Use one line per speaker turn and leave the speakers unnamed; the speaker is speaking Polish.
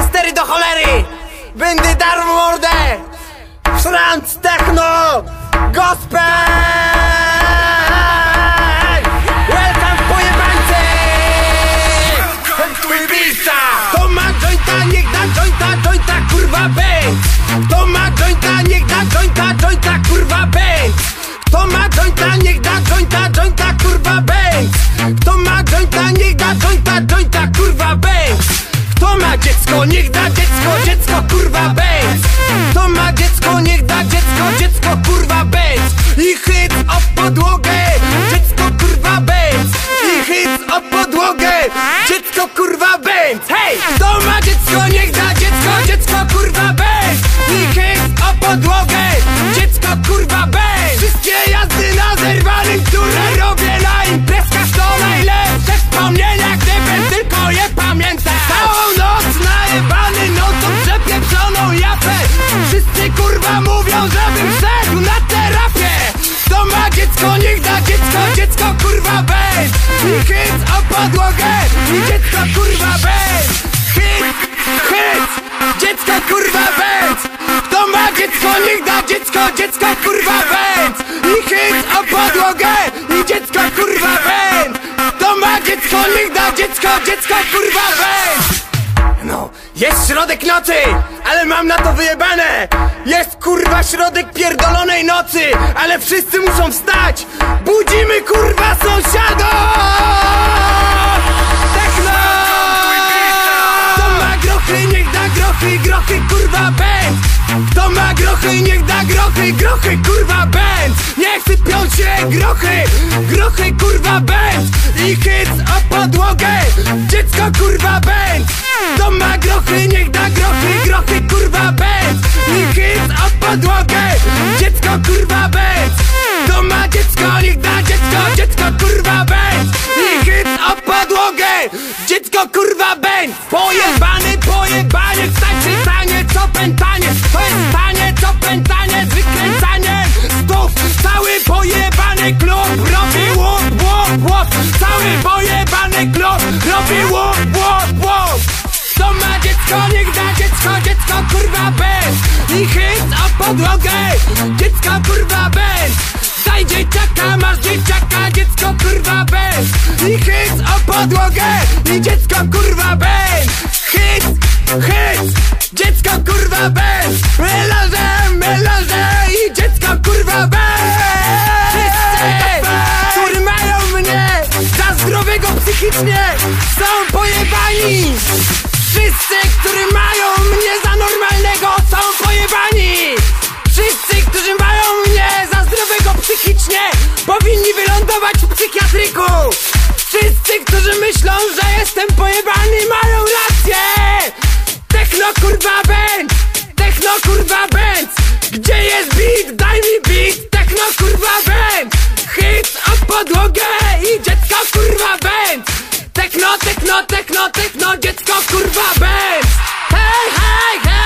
Manchestery do cholery! Będę dar w mordę! Franc techno! Gospel podłogę, dziecko kurwa bęc. Hej! Kto ma dziecko, niech da dziecko, dziecko kurwa I chyt o podłogę, dziecko kurwa bęc. Wszystkie jazdy na zerwanym, które robię na imprezkach To najlepsze wspomnienia, gdybym tylko je pamiętał. Całą noc najebany nocą przepieprzoną japę. Wszyscy kurwa mówią, żebym szedł na terapię. Kto ma dziecko, niech da dziecko, dziecko kurwa bez I hyc o podłogę, i dziecko kurwa bez. Hyc, hyc, dziecko kurwa bez. Kto ma dziecko, niech da dziecko, dziecko kurwa bez. I hyc o podłogę, i dziecko kurwa bez. Kto ma dziecko, niech da dziecko, dziecko kurwa bez. No, jest środek nocy, ale mam na to wyjebane. Jest kurwa środek pierdolonej nocy, ale wszyscy muszą wstać. Budzimy kurwa sąsiadów grochy, grochy kurwa bęc Kto ma grochy, niech da grochy, grochy kurwa bęc Niech sypią się grochy, grochy kurwa bęc I hyc o podłogę, dziecko kurwa bęc Kto ma grochy, niech da grochy, grochy kurwa bęc I hyc o podłogę, dziecko kurwa bęc Kto ma dziecko, niech da dziecko, dziecko kurwa bęc I hyc o podłogę, dziecko kurwa pojebany klub robi łup, łup, łup kto ma dziecko, niech da dziecko, dziecko kurwa bez. I hyc o podłogę, dziecko kurwa bez. Daj dzieciaka, masz dzieciaka, dziecko kurwa bez. I hyc o podłogę, i dziecko podłogę i dziecko kurwa będź Tekno, tekno, tekno, tekno, dziecko kurwa będz Hej, hej, hej!